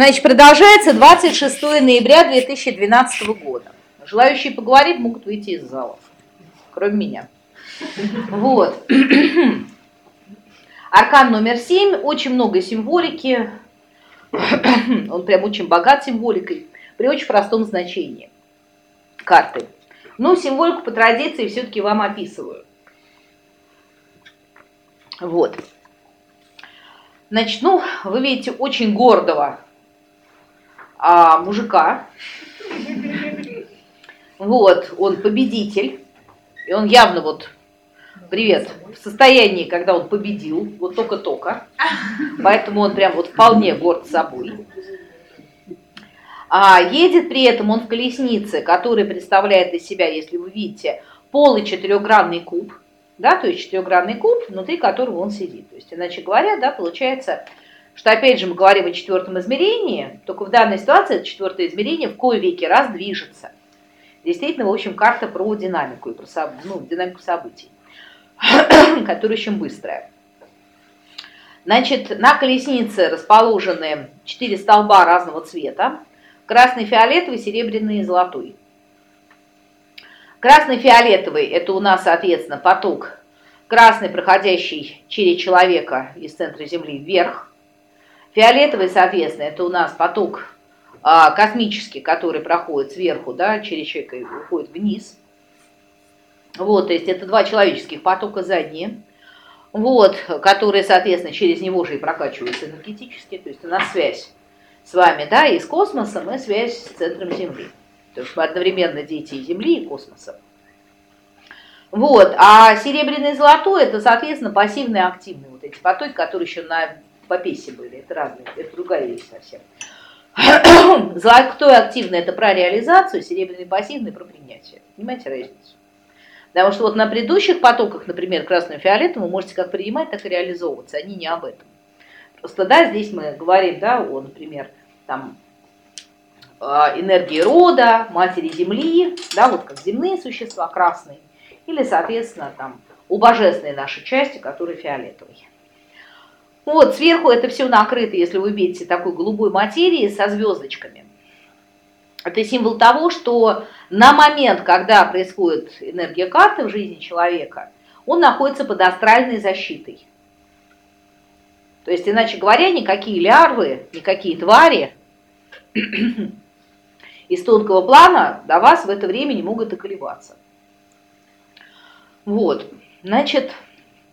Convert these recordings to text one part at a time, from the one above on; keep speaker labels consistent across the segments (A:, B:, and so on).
A: Значит, продолжается 26 ноября 2012 года. Желающие поговорить могут выйти из зала, кроме меня. Вот. Аркан номер 7, очень много символики, он прям очень богат символикой, при очень простом значении карты. Но символику по традиции все-таки вам описываю. Вот. Значит, ну, вы видите очень гордого а, мужика. Вот, он победитель. И он явно вот, привет, в состоянии, когда он победил, вот только-только. Поэтому он прям вот вполне горд собой. А едет при этом он в колеснице, которая представляет из себя, если вы видите, полый четырехгранный куб, да, то есть четырехгранный куб, внутри которого он сидит. То есть, иначе говоря, да, получается, что опять же мы говорим о четвертом измерении, только в данной ситуации это четвертое измерение в кое веки раз движется. Действительно, в общем, карта про динамику и про ну, динамику событий, которая очень быстрая. Значит, на колеснице расположены четыре столба разного цвета. Красный, фиолетовый, серебряный и золотой. Красный-фиолетовый – это у нас, соответственно, поток красный, проходящий через человека из центра Земли вверх. Фиолетовый, соответственно, это у нас поток а, космический, который проходит сверху, да, через человека и уходит вниз. Вот, то есть это два человеческих потока задние, вот, которые, соответственно, через него же и прокачиваются энергетически, то есть у нас связь с вами, да, и с космосом, и связь с центром Земли. То есть мы одновременно дети и Земли, и космоса. Вот, а серебряный и золотой это, соответственно, пассивные и активные вот эти потоки, которые еще на попесе были. Это разные, это другая вещь совсем. Золотой активный это про реализацию, серебряный пассивный про принятие. Понимаете разницу? Потому что вот на предыдущих потоках, например, красным и фиолетовым, вы можете как принимать, так и реализовываться. Они не об этом. Просто да, здесь мы говорим, да, о, например, там а, энергии рода, матери Земли, да, вот как земные существа красные, или, соответственно, там у божественной нашей части, которая фиолетовая. Вот, сверху это все накрыто, если вы видите, такой голубой материи со звездочками. Это символ того, что на момент, когда происходит энергия карты в жизни человека, он находится под астральной защитой. То есть, иначе говоря, никакие лярвы, никакие твари из тонкого плана до вас в это время не могут околеваться. Вот, значит,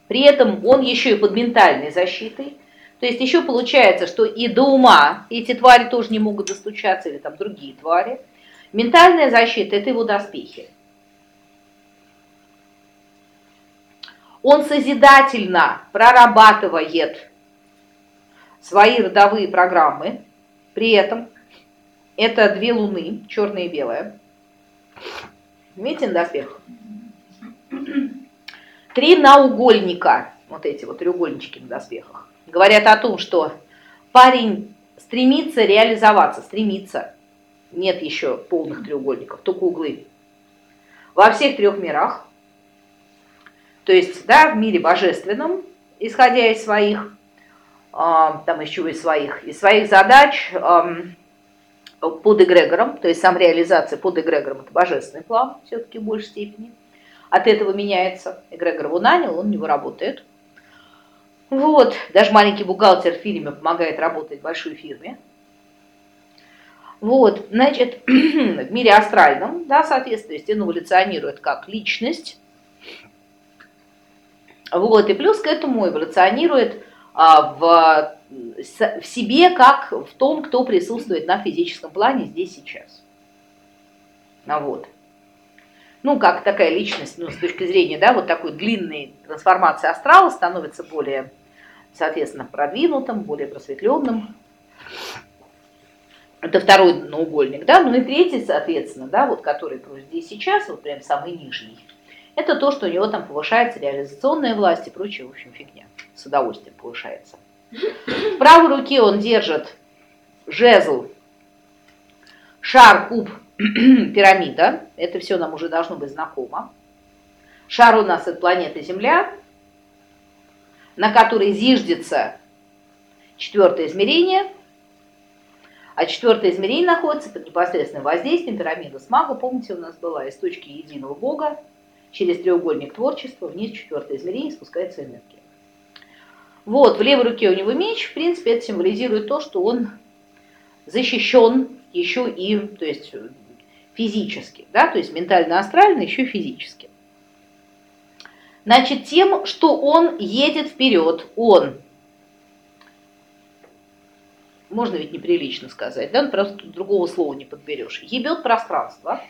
A: при этом он еще и под ментальной защитой. То есть еще получается, что и до ума эти твари тоже не могут достучаться, или там другие твари. Ментальная защита – это его доспехи. Он созидательно прорабатывает свои родовые программы, при этом это две луны, черная и белая. Видите на доспех? Три наугольника, вот эти вот треугольнички на доспехах, говорят о том, что парень стремится реализоваться, стремится. Нет еще полных треугольников, только углы. Во всех трех мирах, то есть, да, в мире божественном, исходя из своих, э, там еще из своих, из своих задач, под эгрегором, то есть сам реализация под эгрегором – это божественный план все-таки в большей степени. От этого меняется. Эгрегор его нанял, он у него работает. Вот, даже маленький бухгалтер в фильме помогает работать в большой фирме. Вот, значит, в мире астральном, да, соответственно, он эволюционирует как личность. Вот, и плюс к этому эволюционирует а, в в себе, как в том, кто присутствует на физическом плане здесь сейчас. Ну, вот. Ну, как такая личность, ну, с точки зрения, да, вот такой длинной трансформации астрала становится более, соответственно, продвинутым, более просветленным. Это второй наугольник, да, ну и третий, соответственно, да, вот который здесь сейчас, вот прям самый нижний, это то, что у него там повышается реализационная власть и прочая, в общем, фигня, с удовольствием повышается. В правой руке он держит жезл, шар, куб, пирамида. Это все нам уже должно быть знакомо. Шар у нас от планеты Земля, на которой зиждется четвертое измерение. А четвертое измерение находится под непосредственным воздействием пирамиды с мага. Помните, у нас была из точки единого Бога через треугольник творчества вниз четвертое измерение спускается энергия. Вот, в левой руке у него меч, в принципе, это символизирует то, что он защищен еще и, то есть физически, да, то есть ментально-астрально, еще физически. Значит, тем, что он едет вперед, он, можно ведь неприлично сказать, да, просто другого слова не подберешь, ебет пространство.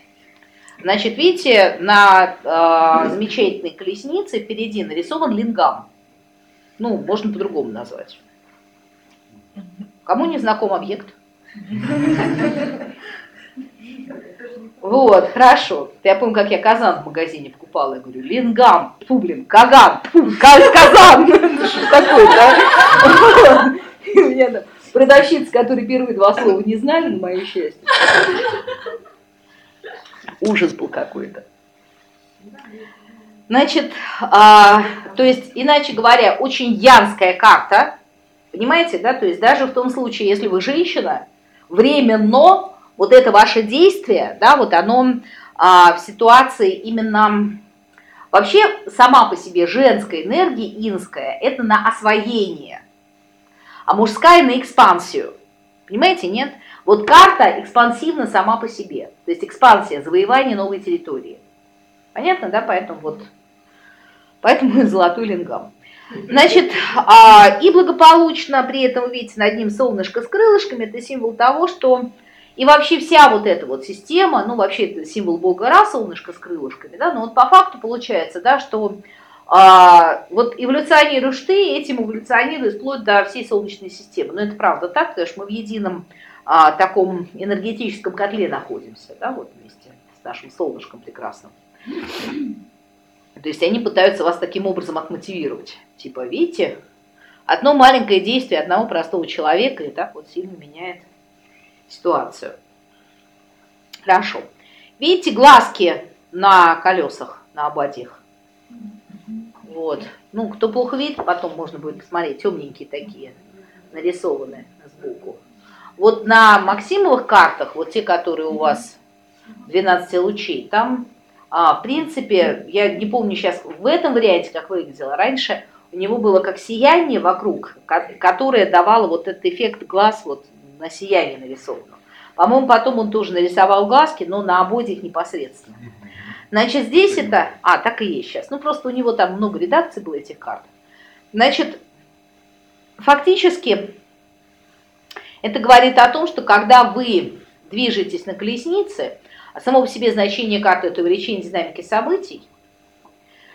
A: Значит, видите, на э, замечательной колеснице впереди нарисован лингам. Ну, можно по-другому назвать. Кому не знаком объект? Вот, хорошо. Я помню, как я казан в магазине покупала. Я говорю, лингам, фу, блин, каган, фу, казан. Что такое, да? У меня там продавщица, которые первые два слова не знали, на мое счастье. Ужас был какой-то. Значит, а, то есть, иначе говоря, очень янская карта, понимаете, да, то есть даже в том случае, если вы женщина, временно вот это ваше действие, да, вот оно а, в ситуации именно... Вообще сама по себе женская энергия, инская, это на освоение, а мужская на экспансию. Понимаете, нет? Вот карта экспансивна сама по себе, то есть экспансия, завоевание новой территории. Понятно, да? Поэтому вот, поэтому золотой лингам. Значит, а, и благополучно при этом, видите, над ним солнышко с крылышками, это символ того, что и вообще вся вот эта вот система, ну вообще это символ бога Ра, солнышко с крылышками, да, но вот по факту получается, да, что а, вот эволюционируешь ты, этим эволюционируешь вплоть до всей Солнечной системы. Но это правда так, потому что мы в едином а, таком энергетическом котле находимся, да, вот вместе с нашим солнышком прекрасным. То есть они пытаются вас таким образом отмотивировать. Типа, видите, одно маленькое действие одного простого человека и так вот сильно меняет ситуацию. Хорошо. Видите глазки на колесах, на ободьях? Вот. Ну, кто плохо видит, потом можно будет посмотреть. Темненькие такие, нарисованные сбоку. Вот на Максимовых картах, вот те, которые у вас 12 лучей, там, а, в принципе, я не помню сейчас в этом варианте, как выглядело. Раньше у него было как сияние вокруг, которое давало вот этот эффект глаз вот на сиянии нарисовано. По-моему, потом он тоже нарисовал глазки, но на ободьях непосредственно. Значит, здесь это... А, так и есть сейчас. Ну, просто у него там много редакций было этих карт. Значит, фактически это говорит о том, что когда вы движетесь на колеснице, само по себе значение карты – это увеличение динамики событий,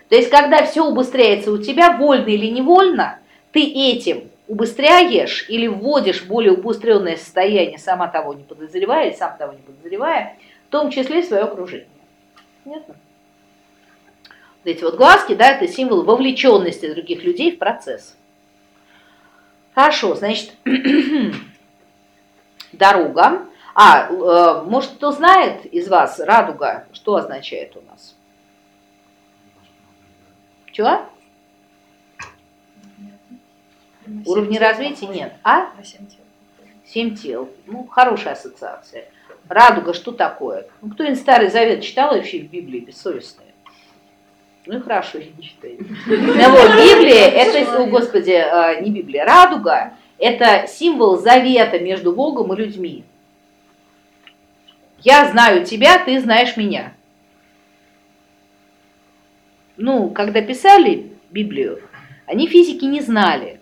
A: то есть когда все убыстряется у тебя, вольно или невольно, ты этим убыстряешь или вводишь более убыстренное состояние, сама того не подозревая, или сам того не подозревая, в том числе и свое окружение. Понятно? Вот эти вот глазки, да, это символ вовлеченности других людей в процесс. Хорошо, значит, дорога. А, э, может, кто знает из вас радуга, что означает у нас? Чего? Уровни развития нет. А? Семь тел. Ну, хорошая ассоциация. Радуга, что такое? Ну, кто-нибудь Старый Завет читал вообще в Библии бессовестные? Ну и хорошо, я не читаю. Ну, вот, Библия, это, о Господи, а, не Библия, радуга, это символ завета между Богом и людьми. Я знаю тебя, ты знаешь меня. Ну, когда писали Библию, они физики не знали.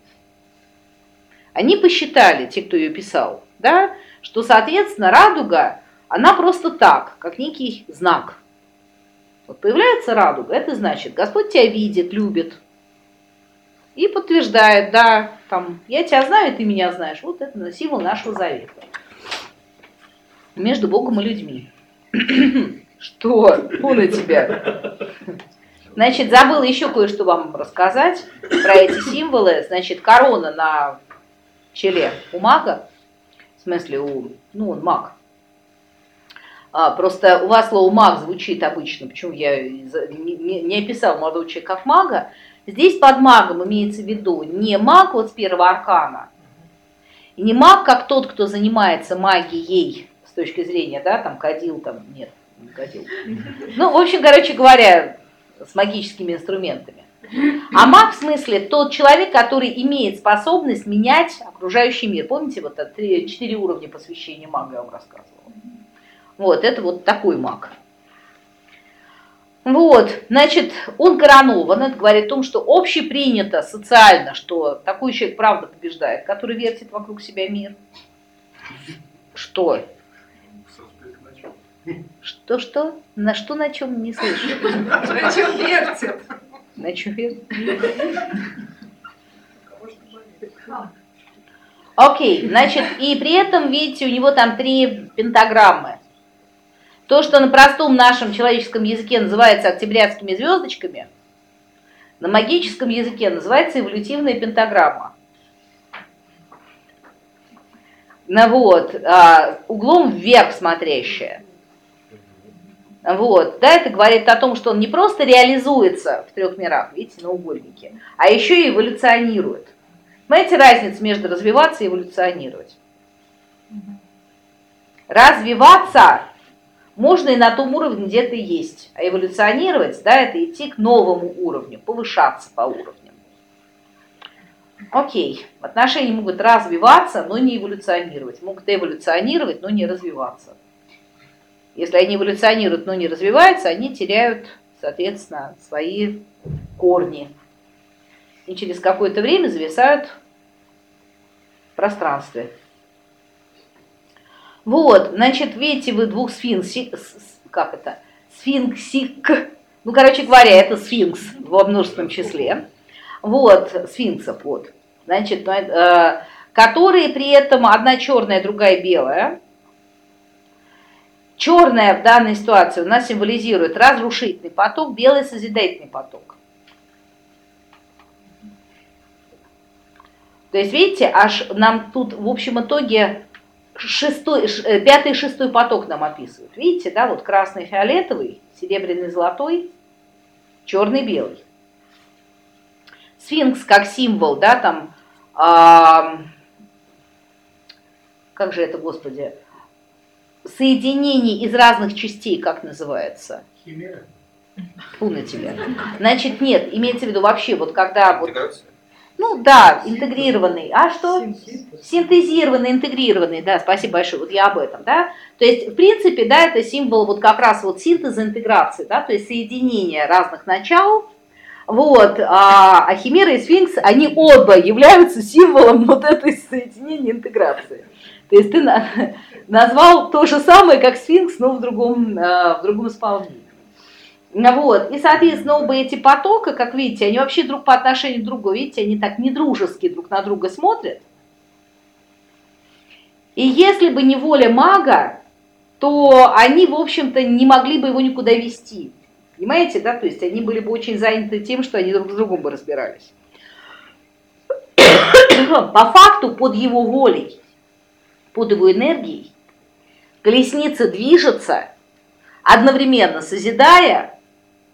A: Они посчитали, те, кто ее писал, да, что, соответственно, радуга, она просто так, как некий знак. Вот появляется радуга, это значит, Господь тебя видит, любит и подтверждает, да, там, я тебя знаю, ты меня знаешь. Вот это символ нашего завета между Богом и людьми. Что? Фу на тебя. Значит, забыла еще кое-что вам рассказать про эти символы. Значит, корона на челе у мага, в смысле у, ну он маг. А, просто у вас слово маг звучит обычно, почему я не, не описал молодого человека как мага. Здесь под магом имеется в виду не маг вот с первого аркана, И не маг, как тот, кто занимается магией с точки зрения, да, там, кадил, там, нет, не кадил. Ну, в общем, короче говоря, с магическими инструментами. А маг в смысле тот человек, который имеет способность менять окружающий мир. Помните, вот четыре уровня посвящения мага я вам рассказывала. Вот, это вот такой маг. Вот, значит, он коронован, это говорит о том, что общепринято социально, что такой человек правда побеждает, который вертит вокруг себя мир. Что? Что, что? На что, на чем не слышу?
B: На чем вертит?
A: На вертит? Окей, значит, и при этом, видите, у него там три пентаграммы. То, что на простом нашем человеческом языке называется октябрятскими звездочками, на магическом языке называется эволютивная пентаграмма. Ну вот, а, углом вверх смотрящая. Вот, да, это говорит о том, что он не просто реализуется в трех мирах, видите, на угольнике, а еще и эволюционирует. Понимаете разницу между развиваться и эволюционировать? Развиваться можно и на том уровне, где ты есть. А эволюционировать, да, это идти к новому уровню, повышаться по уровням. Окей, отношения могут развиваться, но не эволюционировать. Могут эволюционировать, но не развиваться. Если они эволюционируют, но не развиваются, они теряют, соответственно, свои корни. И через какое-то время зависают в пространстве. Вот, значит, видите вы двух сфинксик, как это, сфинксик, ну, короче говоря, это сфинкс во множественном числе, вот, сфинксов, вот, значит, э, которые при этом одна черная, другая белая. Черная в данной ситуации у нас символизирует разрушительный поток, белый созидательный поток. То есть, видите, аж нам тут в общем итоге шестой, э, пятый и шестой поток нам описывают. Видите, да, вот красный, фиолетовый, серебряный, золотой, черный, белый. Сфинкс как символ, да, там, а, как же это, господи, соединение из разных частей, как называется?
C: Химера.
A: Фу на тебя. Значит, нет, имеется в виду вообще, вот когда... Вот, ну да, интегрированный. А что? Синтезированный, интегрированный, да, спасибо большое, вот я об этом, да. То есть, в принципе, да, это символ вот как раз вот синтеза интеграции, да, то есть соединение разных начал, вот, а, а химера и сфинкс, они оба являются символом вот этой соединения интеграции. То есть ты на, назвал то же самое, как сфинкс, но в другом, а, в другом исполнении. Вот. И, соответственно, оба эти потока, как видите, они вообще друг по отношению к другу, видите, они так недружески друг на друга смотрят. И если бы не воля мага, то они, в общем-то, не могли бы его никуда вести. Понимаете, да? То есть они были бы очень заняты тем, что они друг с другом бы разбирались. По факту, под его волей, под его энергией, колесница движется, одновременно созидая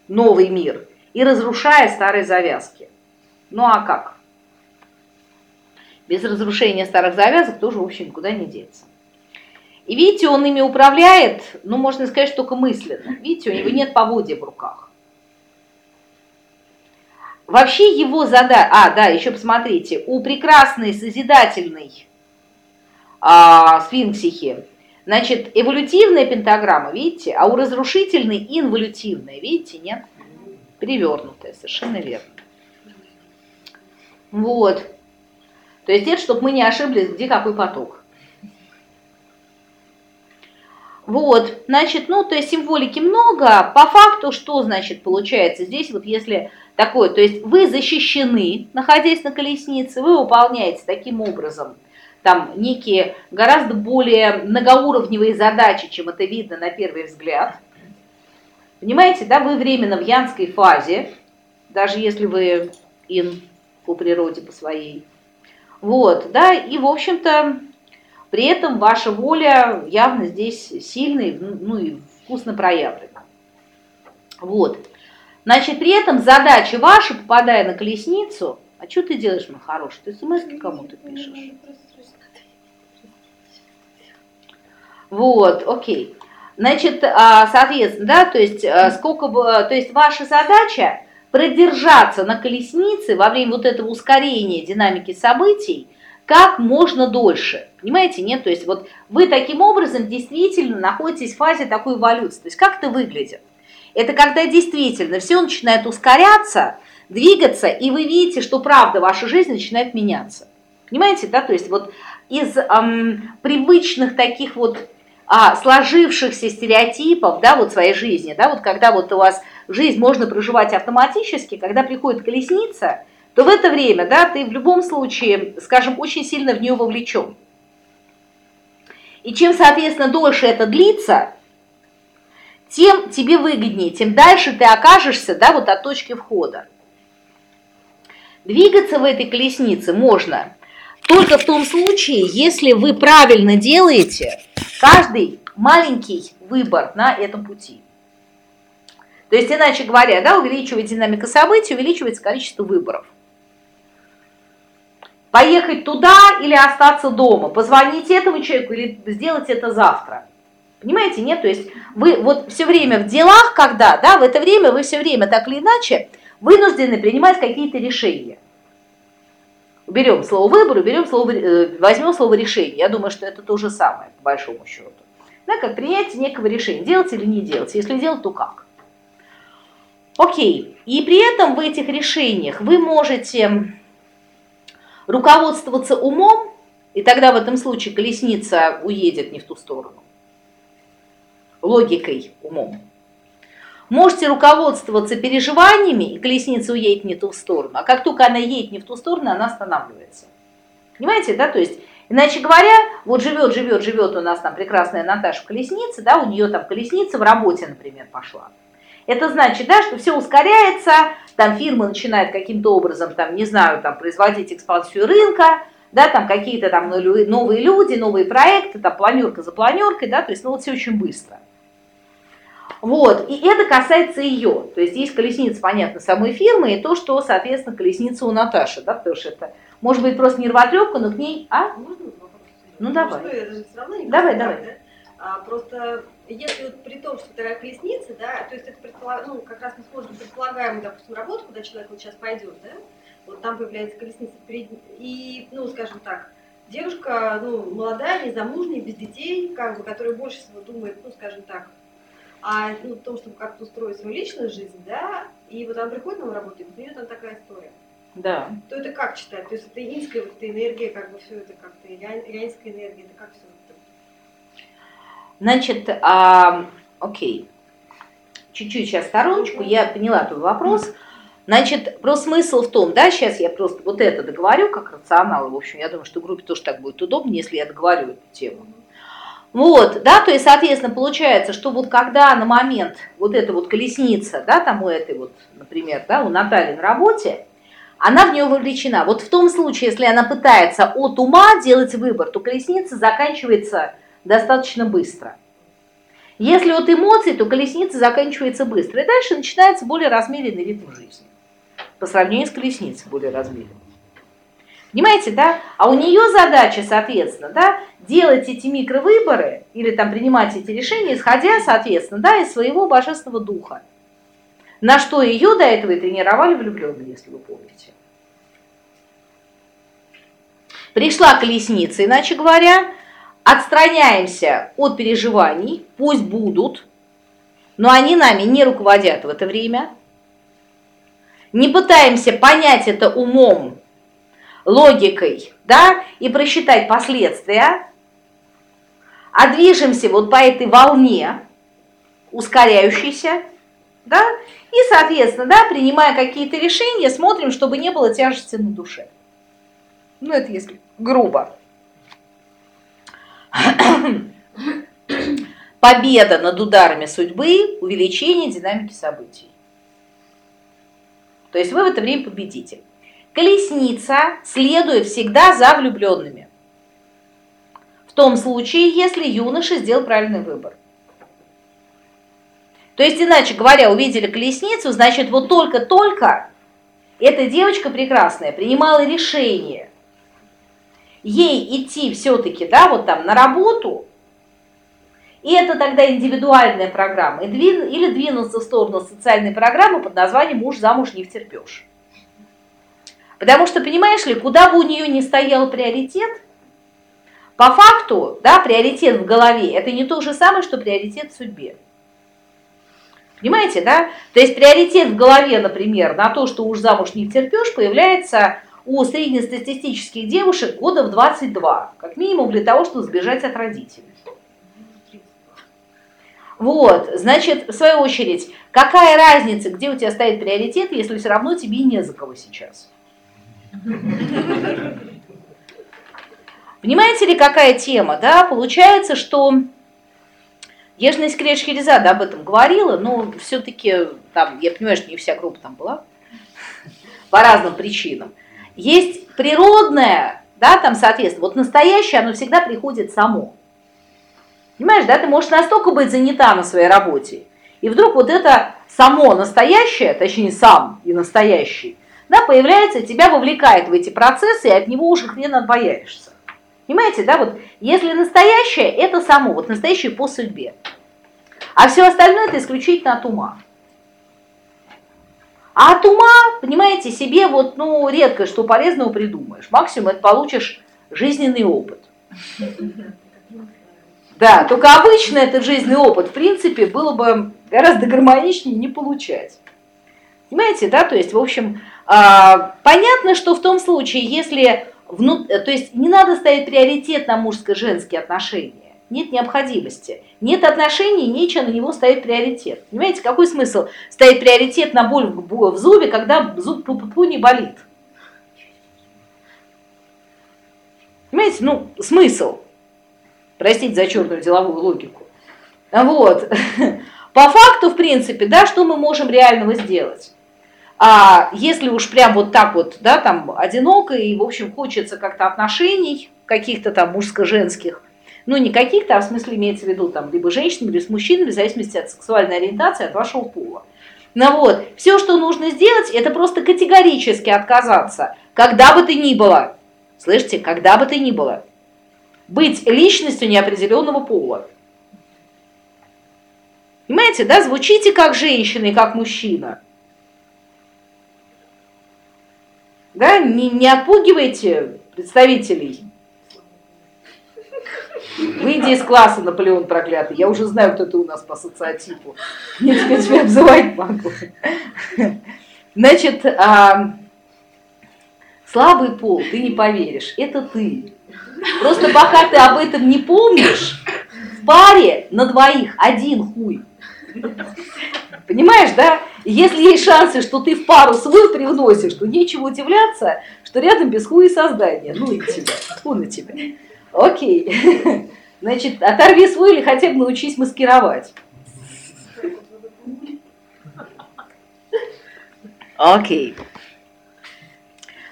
A: новый мир и разрушая старые завязки. Ну а как? Без разрушения старых завязок тоже, в общем, никуда не деться. И видите, он ими управляет, ну, можно сказать, только мысленно. Видите, у него нет поводья в руках. Вообще его задача... А, да, еще посмотрите. У прекрасной созидательной а, сфинксихи Значит, эволютивная пентаграмма, видите, а у разрушительной инволютивная, видите, нет? Перевернутая, совершенно верно. Вот. То есть это, чтобы мы не ошиблись, где какой поток. Вот, значит, ну, то есть символики много. По факту, что значит получается здесь, вот если такое, то есть вы защищены, находясь на колеснице, вы выполняете таким образом там некие гораздо более многоуровневые задачи, чем это видно на первый взгляд. Понимаете, да, вы временно в янской фазе, даже если вы ин по природе, по своей. Вот, да, и, в общем-то, при этом ваша воля явно здесь сильная, ну и вкусно проявлена. Вот. Значит, при этом задача ваша, попадая на колесницу, а что ты делаешь, мой хороший? Ты смс кому-то пишешь? Вот, окей. Значит, а, соответственно, да, то есть а, сколько бы, то есть ваша задача продержаться на колеснице во время вот этого ускорения динамики событий как можно дольше. Понимаете, нет? То есть вот вы таким образом действительно находитесь в фазе такой эволюции. То есть как это выглядит? Это когда действительно все начинает ускоряться, двигаться, и вы видите, что правда ваша жизнь начинает меняться. Понимаете, да? То есть вот из эм, привычных таких вот а, сложившихся стереотипов, да, вот своей жизни, да, вот когда вот у вас жизнь можно проживать автоматически, когда приходит колесница, то в это время, да, ты в любом случае, скажем, очень сильно в нее вовлечен. И чем, соответственно, дольше это длится, тем тебе выгоднее, тем дальше ты окажешься, да, вот от точки входа. Двигаться в этой колеснице можно только в том случае, если вы правильно делаете каждый маленький выбор на этом пути. То есть, иначе говоря, да, увеличивается динамика событий, увеличивается количество выборов. Поехать туда или остаться дома, позвонить этому человеку или сделать это завтра. Понимаете, нет? То есть вы вот все время в делах, когда, да, в это время вы все время так или иначе вынуждены принимать какие-то решения. Уберем слово выбор, уберем слово, э, возьмем слово решение. Я думаю, что это то же самое, по большому счету. Да, как принятие некого решения, делать или не делать. Если делать, то как? Окей. И при этом в этих решениях вы можете руководствоваться умом, и тогда в этом случае колесница уедет не в ту сторону. Логикой, умом. Можете руководствоваться переживаниями, и колесница уедет не ту сторону. А как только она едет не в ту сторону, она останавливается. Понимаете, да? То есть, иначе говоря, вот живет, живет, живет у нас там прекрасная Наташа в колеснице, да, у нее там колесница в работе, например, пошла. Это значит, да, что все ускоряется, там фирма начинает каким-то образом, там, не знаю, там, производить экспансию рынка, да, там какие-то там новые люди, новые проекты, там планерка за планеркой, да, то есть, ну, вот все очень быстро. Вот, и это касается ее. То есть есть колесница, понятно, самой фирмы, и то, что, соответственно, колесница у Наташи, да, потому что это может быть просто нервотрепка, но к ней... А? Ну, давай.
B: Что, это же все равно не
A: давай, давай.
B: Да? А, просто если вот при том, что такая колесница, да, то есть это предполаг... ну, как раз мы сможем предполагаемую, допустим, работу, куда человек вот сейчас пойдет, да, вот там появляется колесница перед... и, ну, скажем так, девушка, ну, молодая, незамужняя, без детей, как бы, которая больше всего думает, ну, скажем так, а ну, в том, чтобы как-то устроить свою личную жизнь, да, и вот она приходит на работу, и у нее там такая история.
A: Да.
B: То это как читать? То есть это инская вот эта энергия, как бы все это как-то, янская энергия, это как все это?
A: Значит, а, окей. Чуть-чуть сейчас стороночку, я поняла твой вопрос. Значит, про смысл в том, да, сейчас я просто вот это договорю как рационал, в общем, я думаю, что группе тоже так будет удобнее, если я договорю эту тему. Вот, да, то есть, соответственно, получается, что вот когда на момент вот эта вот колесница, да, там у этой вот, например, да, у Натальи на работе, она в нее вовлечена. Вот в том случае, если она пытается от ума делать выбор, то колесница заканчивается достаточно быстро. Если от эмоций, то колесница заканчивается быстро. И дальше начинается более размеренный ритм жизни. По сравнению с колесницей более размеренный. Понимаете, да? А у нее задача, соответственно, да, делать эти микровыборы или там принимать эти решения, исходя, соответственно, да, из своего божественного духа. На что ее до этого и тренировали влюбленные, если вы помните. Пришла колесница, иначе говоря, отстраняемся от переживаний, пусть будут, но они нами не руководят в это время. Не пытаемся понять это умом, логикой, да, и просчитать последствия, а движемся вот по этой волне, ускоряющейся, да, и, соответственно, да, принимая какие-то решения, смотрим, чтобы не было тяжести на душе. Ну, это если грубо. Победа над ударами судьбы, увеличение динамики событий. То есть вы в это время победите. Колесница следует всегда за влюбленными. В том случае, если юноша сделал правильный выбор. То есть, иначе говоря, увидели колесницу, значит, вот только-только эта девочка прекрасная принимала решение ей идти все-таки, да, вот там на работу, И это тогда индивидуальная программа. Или двинуться в сторону социальной программы под названием «Муж замуж не втерпешь». Потому что, понимаешь ли, куда бы у нее ни стоял приоритет, по факту, да, приоритет в голове – это не то же самое, что приоритет в судьбе. Понимаете, да? То есть приоритет в голове, например, на то, что уж замуж не терпешь, появляется у среднестатистических девушек года в 22, как минимум для того, чтобы сбежать от родителей. Вот, значит, в свою очередь, какая разница, где у тебя стоит приоритет, если все равно тебе не за кого сейчас? Понимаете ли, какая тема, да? Получается, что Ежная Искрия Шхерезада об этом говорила, но все-таки там, я понимаю, что не вся группа там была, по разным причинам. Есть природное, да, там, соответственно, вот настоящее, оно всегда приходит само. Понимаешь, да, ты можешь настолько быть занята на своей работе, и вдруг вот это само настоящее, точнее сам и настоящий, да, появляется, тебя вовлекает в эти процессы, и от него уже хрен отбояешься. Понимаете, да, вот если настоящее, это само, вот настоящее по судьбе. А все остальное это исключительно от ума. А от ума, понимаете, себе вот, ну, редко что полезного придумаешь. Максимум это получишь жизненный опыт. Да, только обычно этот жизненный опыт, в принципе, было бы гораздо гармоничнее не получать. Понимаете, да, то есть, в общем, понятно, что в том случае, если Вну... Э, то есть не надо ставить приоритет на мужско-женские отношения. Нет необходимости. Нет отношений, нечего на него ставить приоритет. Понимаете, какой смысл ставить приоритет на боль в зубе, когда зуб пу не болит? Понимаете, ну, смысл. Простите за черную деловую логику. Вот. По факту, в принципе, да, что мы можем реального сделать? А если уж прям вот так вот, да, там одиноко и, в общем, хочется как-то отношений, каких-то там мужско-женских, ну не каких-то, а в смысле имеется в виду там либо женщинами, либо с мужчинами, в зависимости от сексуальной ориентации, от вашего пола. Ну вот, все, что нужно сделать, это просто категорически отказаться, когда бы ты ни было, слышите, когда бы ты ни было, быть личностью неопределенного пола. Понимаете, да, звучите как женщина и как мужчина – Да, не, не отпугивайте представителей. Выйди из класса, Наполеон проклятый. Я уже знаю, кто ты у нас по социотипу. Я теперь тебя обзывать могу. Значит, а, слабый пол, ты не поверишь, это ты. Просто пока ты об этом не помнишь, в паре на двоих один хуй. Понимаешь, да? Если есть шансы, что ты в пару свой привносишь, то нечего удивляться, что рядом без хуя создания. Ну и тебя, фу на тебя. Окей. Значит, оторви свой или хотя бы научись маскировать. Окей.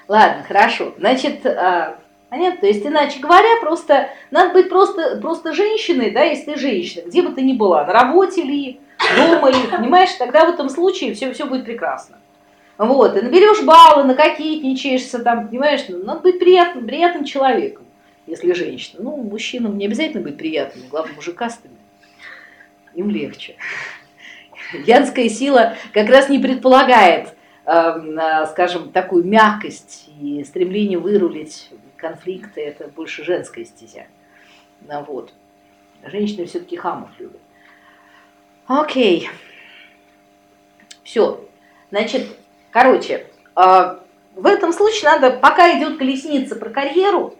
A: Ладно, хорошо. Значит, а, понятно? То есть, иначе говоря, просто надо быть просто, просто женщиной, да, если ты женщина, где бы ты ни была, на работе ли, дома понимаешь, тогда в этом случае все, все будет прекрасно. Вот, и наберешь баллы, накокетничаешься там, понимаешь, ну, надо быть приятным, приятным человеком, если женщина. Ну, мужчинам не обязательно быть приятными, главное, мужикастыми. Им легче. Янская сила как раз не предполагает, э, скажем, такую мягкость и стремление вырулить конфликты, это больше женская стезя. Вот. Женщины все-таки хамов любят. Окей. Все. Значит, короче, а, в этом случае надо, пока идет колесница про карьеру,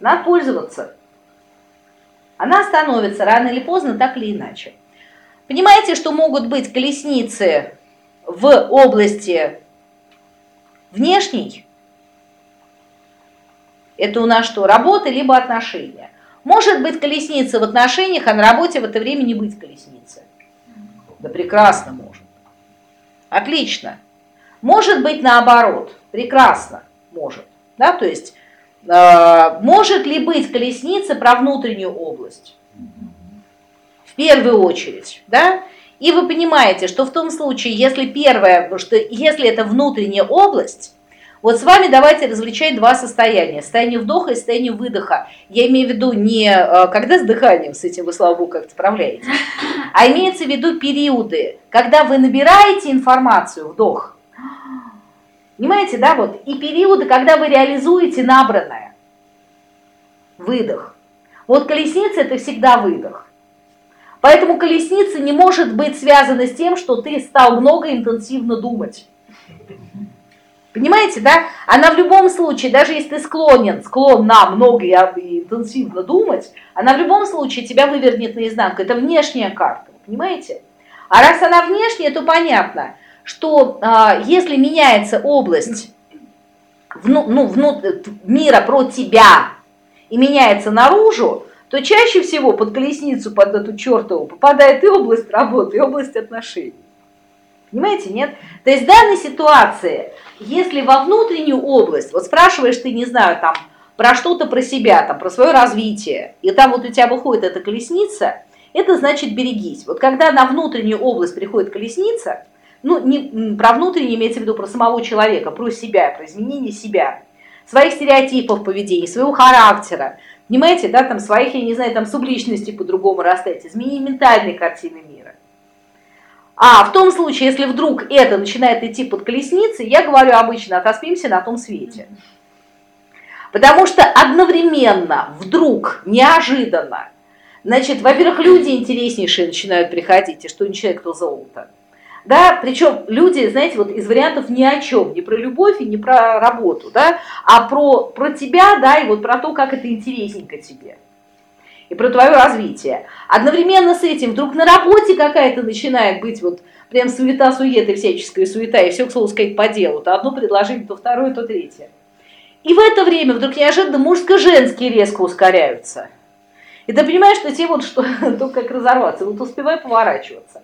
A: надо пользоваться. Она становится рано или поздно, так или иначе. Понимаете, что могут быть колесницы в области внешней? Это у нас что, работа либо отношения? Может быть колесница в отношениях, а на работе в это время не быть колесницей. Да прекрасно может. Отлично. Может быть наоборот. Прекрасно может. Да, то есть, э, может ли быть колесница про внутреннюю область? В первую очередь, да? И вы понимаете, что в том случае, если первое, что если это внутренняя область, Вот с вами давайте различать два состояния. Состояние вдоха и состояние выдоха. Я имею в виду не э, когда с дыханием, с этим вы, слава богу, как-то справляетесь, а имеется в виду периоды, когда вы набираете информацию, вдох. Понимаете, да, вот, и периоды, когда вы реализуете набранное. Выдох. Вот колесница – это всегда выдох. Поэтому колесница не может быть связана с тем, что ты стал много интенсивно думать. Понимаете, да? Она в любом случае, даже если ты склонен, склонна много и интенсивно думать, она в любом случае тебя вывернет наизнанку. Это внешняя карта, понимаете? А раз она внешняя, то понятно, что а, если меняется область вну, ну, вну, мира про тебя и меняется наружу, то чаще всего под колесницу, под эту чертову попадает и область работы, и область отношений. Понимаете, нет? То есть в данной ситуации, если во внутреннюю область, вот спрашиваешь ты, не знаю, там, про что-то про себя, там, про свое развитие, и там вот у тебя выходит эта колесница, это значит берегись. Вот когда на внутреннюю область приходит колесница, ну, не про внутреннее имеется в виду про самого человека, про себя, про изменение себя, своих стереотипов поведения, своего характера, понимаете, да, там своих, я не знаю, там субличности по-другому расставить, изменение ментальной картины мира. А в том случае, если вдруг это начинает идти под колесницей, я говорю обычно, отоспимся на том свете. Потому что одновременно, вдруг, неожиданно, значит, во-первых, люди интереснейшие начинают приходить, и что не человек, то золото. Да, причем люди, знаете, вот из вариантов ни о чем, не про любовь и не про работу, да, а про, про тебя, да, и вот про то, как это интересненько тебе и про твое развитие. Одновременно с этим вдруг на работе какая-то начинает быть вот прям суета-суета и всяческая суета, и все, к слову сказать, по делу. То одно предложение, то второе, то третье. И в это время вдруг неожиданно мужско-женские резко ускоряются. И ты понимаешь, что тебе вот что, только как разорваться, вот успевай поворачиваться.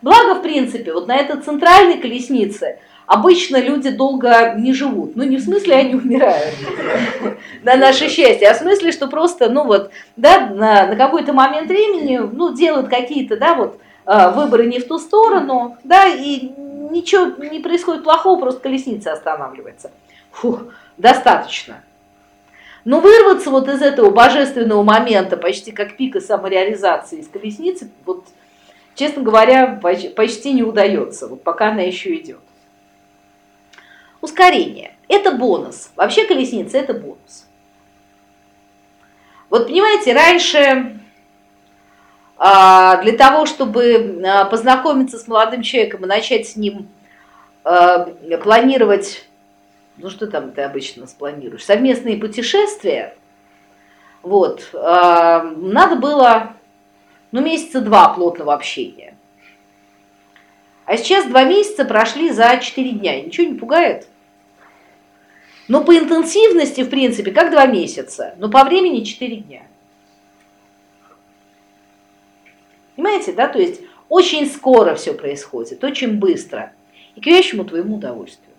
A: Благо, в принципе, вот на этой центральной колеснице – Обычно люди долго не живут. Ну, не в смысле они умирают на наше счастье, а в смысле, что просто, ну вот, да, на, на какой-то момент времени, ну, делают какие-то, да, вот, а, выборы не в ту сторону, да, и ничего не происходит плохого, просто колесница останавливается. Фух, достаточно. Но вырваться вот из этого божественного момента, почти как пика самореализации из колесницы, вот, честно говоря, почти не удается, вот пока она еще идет. Ускорение – это бонус. Вообще колесница – это бонус. Вот понимаете, раньше а, для того, чтобы а, познакомиться с молодым человеком и начать с ним а, планировать, ну что там ты обычно спланируешь, совместные путешествия, вот, надо было, ну, месяца два плотного общения. А сейчас два месяца прошли за четыре дня. Ничего не пугает? Но по интенсивности, в принципе, как два месяца, но по времени четыре дня. Понимаете, да? То есть очень скоро все происходит, очень быстро. И к вещему твоему удовольствию.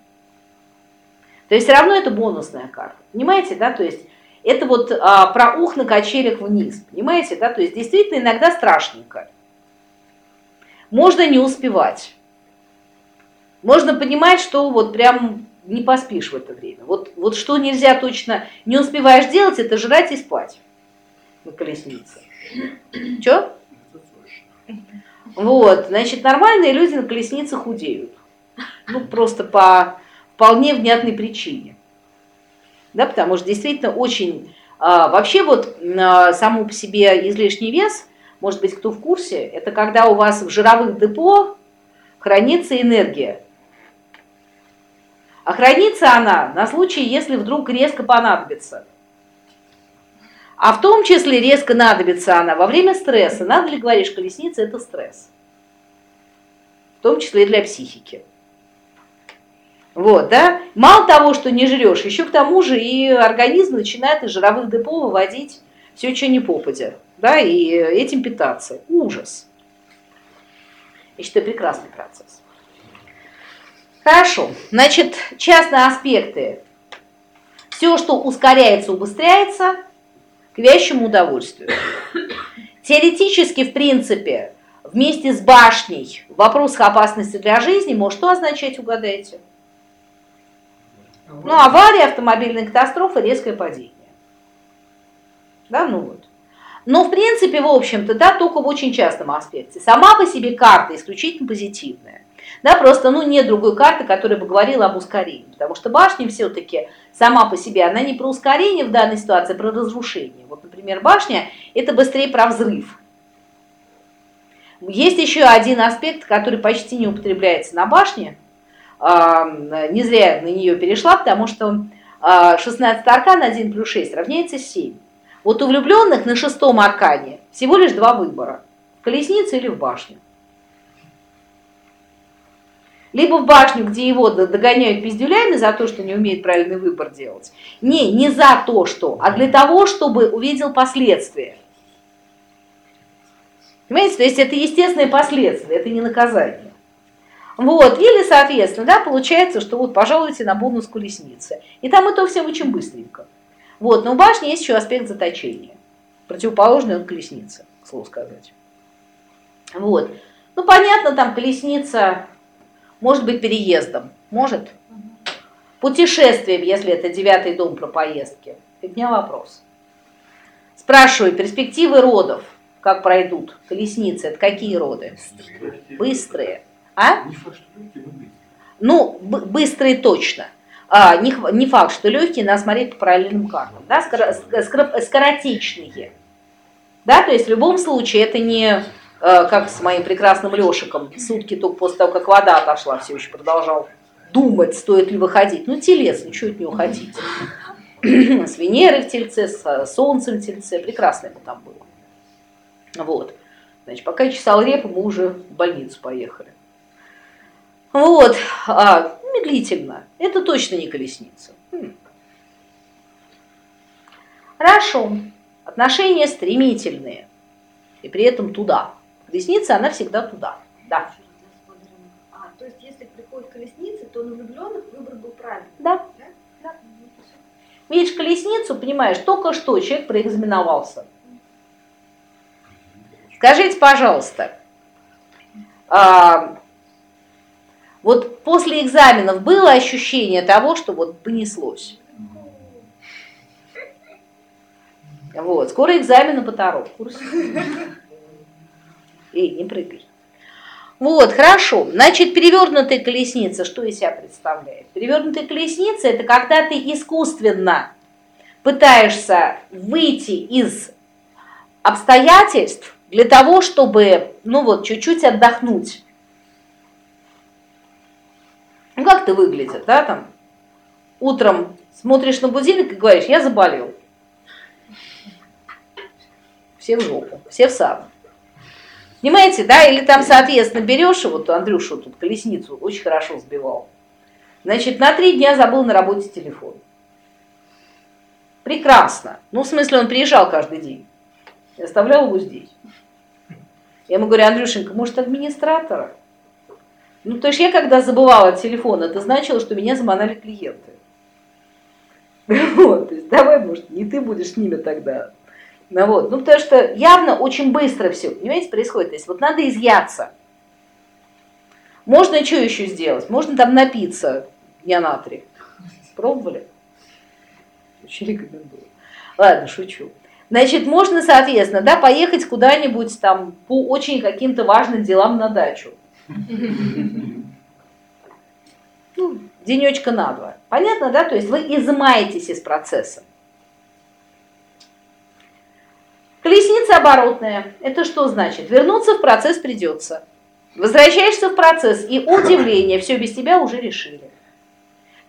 A: То есть равно это бонусная карта. Понимаете, да? То есть это вот а, про ух на качелях вниз. Понимаете, да? То есть действительно иногда страшненько. Можно не успевать. Можно понимать, что вот прям не поспишь в это время. Вот, вот что нельзя точно, не успеваешь делать, это жрать и спать на колеснице. Че? Вот, значит, нормальные люди на колеснице худеют. Ну, просто по вполне внятной причине. Да, потому что действительно очень... А, вообще вот а, само по себе излишний вес, может быть, кто в курсе, это когда у вас в жировых депо хранится энергия, а она на случай, если вдруг резко понадобится. А в том числе резко надобится она во время стресса. Надо ли говоришь, колесница – это стресс. В том числе и для психики. Вот, да? Мало того, что не жрешь, еще к тому же и организм начинает из жировых депо выводить все, что не попадя, да, и этим питаться. Ужас. Я считаю, прекрасный процесс. Хорошо, значит, частные аспекты. Все, что ускоряется, убыстряется к вящему удовольствию. Теоретически, в принципе, вместе с башней в вопросах опасности для жизни может что означать, угадайте? Ну, авария, автомобильная катастрофа, резкое падение. Да, ну вот. Но, в принципе, в общем-то, да, только в очень частном аспекте. Сама по себе карта исключительно позитивная. Да, просто, ну, нет другой карты, которая бы говорила об ускорении. Потому что башня все-таки сама по себе, она не про ускорение в данной ситуации, а про разрушение. Вот, например, башня – это быстрее про взрыв. Есть еще один аспект, который почти не употребляется на башне. Не зря я на нее перешла, потому что 16 а, аркан 1 плюс 6 равняется 7. Вот у влюбленных на шестом аркане всего лишь два выбора – в колесницу или в башню. Либо в башню, где его догоняют пиздюлями за то, что не умеет правильный выбор делать. Не, не за то, что, а для того, чтобы увидел последствия. Понимаете, то есть это естественные последствия, это не наказание. Вот, или, соответственно, да, получается, что вот пожалуйте на бонус колесницы. И там это все очень быстренько. Вот, но у башни есть еще аспект заточения. Противоположный он колеснице, к слову сказать. Вот. Ну, понятно, там колесница может быть переездом. Может. Путешествием, если это девятый дом про поездки. Фигня вопрос. Спрашиваю, перспективы родов, как пройдут? Колесницы, это какие роды? Быстрые. Быстрые. А? Ну, быстрые точно а, не, не факт, что легкие, надо смотреть по параллельным картам, да, скоро, скоро, скоротечные. Да, то есть в любом случае это не как с моим прекрасным Лешиком, сутки только после того, как вода отошла, все еще продолжал думать, стоит ли выходить. Ну, телец, ничего от него хотите. с Венерой в тельце, с Солнцем в тельце, прекрасно ему там было. Вот. Значит, пока я чесал репу, мы уже в больницу поехали. Вот. А, медлительно. Это точно не колесница. Хм. Хорошо. Отношения стремительные. И при этом туда. Колесница, она всегда туда. Да.
B: А, то есть если приходит колесница, то на влюбленных выбор был правильный.
A: Да. да? да. Видишь колесницу, понимаешь, только что человек проэкзаменовался. Скажите, пожалуйста, а, вот после экзаменов было ощущение того, что вот понеслось. Вот, скоро экзамены по Таро. Курс. Эй, не прыгай. Вот, хорошо. Значит, перевернутая колесница, что из себя представляет? Перевернутая колесница – это когда ты искусственно пытаешься выйти из обстоятельств для того, чтобы, ну вот, чуть-чуть отдохнуть. Ну как ты выглядит, да, там? Утром смотришь на будильник и говоришь, я заболел. Все в жопу, все в сад. Понимаете, да? Или там, соответственно, берешь, вот Андрюшу тут колесницу очень хорошо сбивал. Значит, на три дня забыл на работе телефон. Прекрасно. Ну, в смысле, он приезжал каждый день. Я оставлял его здесь. Я ему говорю, Андрюшенька, может, администратора? Ну, то есть я когда забывала телефон, это значило, что меня заманали клиенты. Вот, то есть давай, может, не ты будешь с ними тогда. Ну, вот, ну, потому что явно очень быстро все, понимаете, происходит. То есть вот надо изъяться. Можно что еще сделать? Можно там напиться дня на три. Пробовали? Очень рекомендую. Ладно, шучу. Значит, можно, соответственно, да, поехать куда-нибудь там по очень каким-то важным делам на дачу. Ну, денечка на два. Понятно, да? То есть вы изымаетесь из процесса. Колесница оборотная. Это что значит? Вернуться в процесс придется. Возвращаешься в процесс, и удивление, все без тебя уже решили.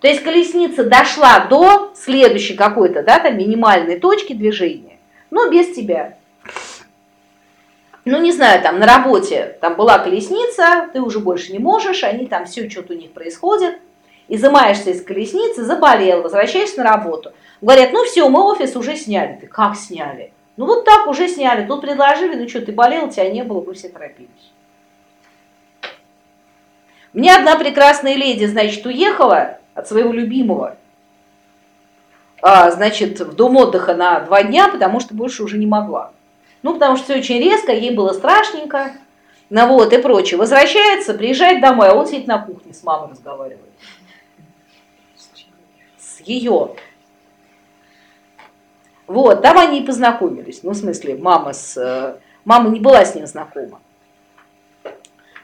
A: То есть колесница дошла до следующей какой-то, да, там минимальной точки движения, но без тебя ну, не знаю, там на работе там была колесница, ты уже больше не можешь, они там все что-то у них происходит, изымаешься из колесницы, заболел, возвращаешься на работу. Говорят, ну все, мы офис уже сняли. Ты как сняли? Ну вот так уже сняли, тут предложили, ну что, ты болел, тебя не было, вы все торопились. Мне одна прекрасная леди, значит, уехала от своего любимого, а, значит, в дом отдыха на два дня, потому что больше уже не могла. Ну, потому что все очень резко, ей было страшненько, ну вот, и прочее. Возвращается, приезжает домой, а он сидит на кухне с мамой разговаривает. ее. Вот, там они и познакомились. Ну, в смысле, мама с... э, Мама не была с ним знакома.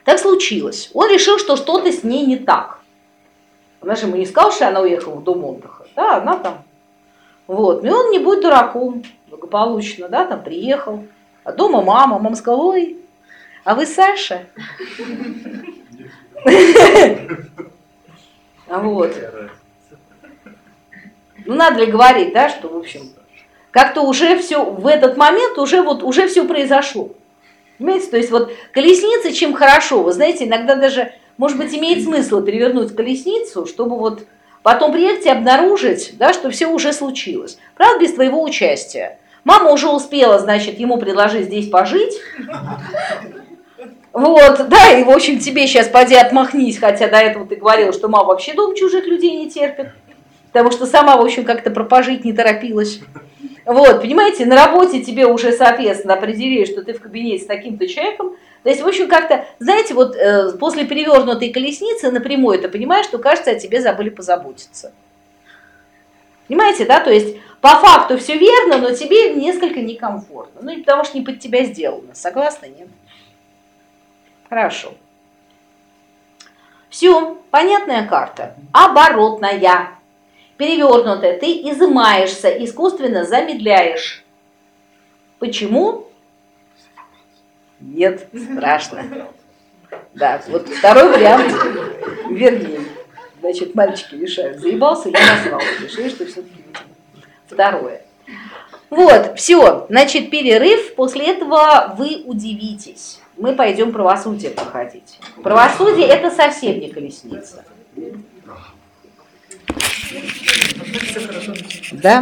A: Так случилось. Он решил, что что-то с ней не так. Она же ему не сказала, что она уехала в дом отдыха. Да, она там. Вот. И он не будет дураком. Благополучно, да, там приехал. А дома мама. Мама сказала, ой, а вы Саша? Вот. Ну, надо ли говорить, да, что, в общем, как-то уже все, в этот момент уже вот, уже все произошло. Понимаете, то есть вот колесница чем хорошо, вы знаете, иногда даже, может быть, имеет смысл перевернуть колесницу, чтобы вот потом приехать и обнаружить, да, что все уже случилось. Правда, без твоего участия. Мама уже успела, значит, ему предложить здесь пожить. Вот, да, и, в общем, тебе сейчас поди отмахнись, хотя до этого ты говорила, что мама вообще дом чужих людей не терпит, потому что сама, в общем, как-то пропожить не торопилась. Вот, понимаете, на работе тебе уже, соответственно, определили, что ты в кабинете с таким-то человеком. То есть, в общем, как-то, знаете, вот э, после перевернутой колесницы напрямую это понимаешь, что, кажется, о тебе забыли позаботиться. Понимаете, да? То есть, по факту все верно, но тебе несколько некомфортно. Ну, и потому что не под тебя сделано. Согласны, нет? Хорошо. Все, понятная карта. Оборотная. Перевернутая. Ты изымаешься, искусственно замедляешь. Почему? Нет, страшно. Да, вот второй вариант вернее. Значит, мальчики решают, заебался, я назвал. Решили, что все-таки второе. Вот, все, значит, перерыв. После этого вы удивитесь мы пойдем правосудие проходить. Правосудие это совсем не колесница. Да?